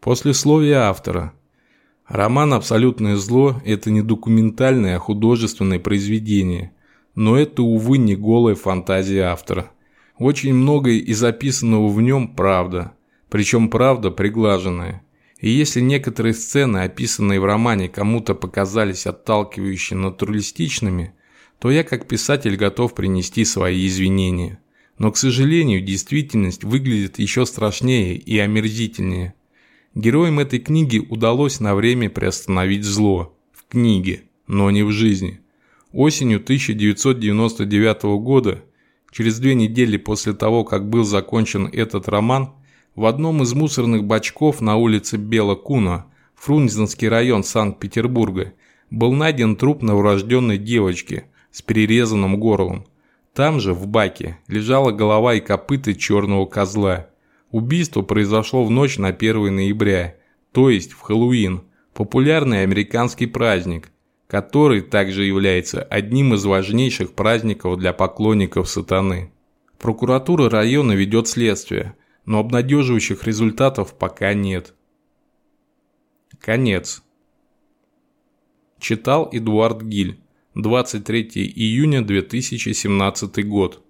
Послесловие автора. Роман «Абсолютное зло» – это не документальное, а художественное произведение. Но это, увы, не голая фантазия автора. Очень многое из записанного в нем – правда. Причем правда приглаженная. И если некоторые сцены, описанные в романе, кому-то показались отталкивающе натуралистичными, то я как писатель готов принести свои извинения. Но, к сожалению, действительность выглядит еще страшнее и омерзительнее – Героям этой книги удалось на время приостановить зло. В книге, но не в жизни. Осенью 1999 года, через две недели после того, как был закончен этот роман, в одном из мусорных бачков на улице Бела Куна, Фрунзенский район Санкт-Петербурга, был найден труп новорожденной девочки с перерезанным горлом. Там же, в баке, лежала голова и копыта черного козла – Убийство произошло в ночь на 1 ноября, то есть в Хэллоуин, популярный американский праздник, который также является одним из важнейших праздников для поклонников сатаны. Прокуратура района ведет следствие, но обнадеживающих результатов пока нет. Конец. Читал Эдуард Гиль. 23 июня 2017 год.